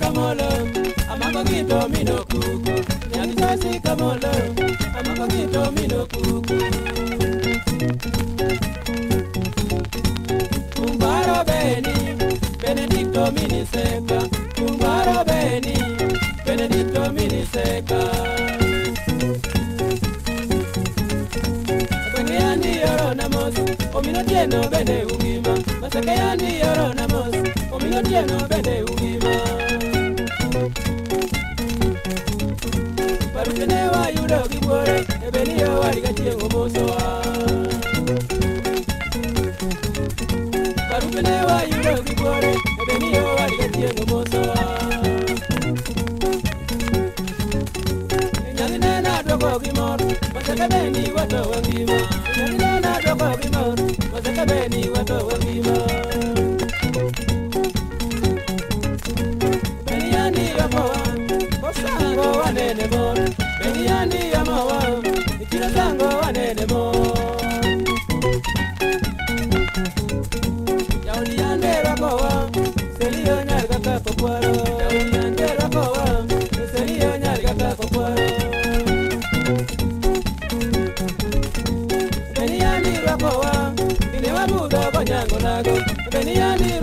kamolo amakoki domino kuku yanisasi kamolo amakoki domino kuku kumbaro beni benedicto miniseka kumbaro beni benedicto miniseka ominotieno bende ungima masekeyani yorona mos ominotieno bende ungima barupene wayudo gibuore ebeniyo wariga chiengo mosowa Nyalinena dogo gimoro, masekebeni wato wangima Nyalinena dogo gimoro wazatabeni wato wabima beniani yomowa wanene bora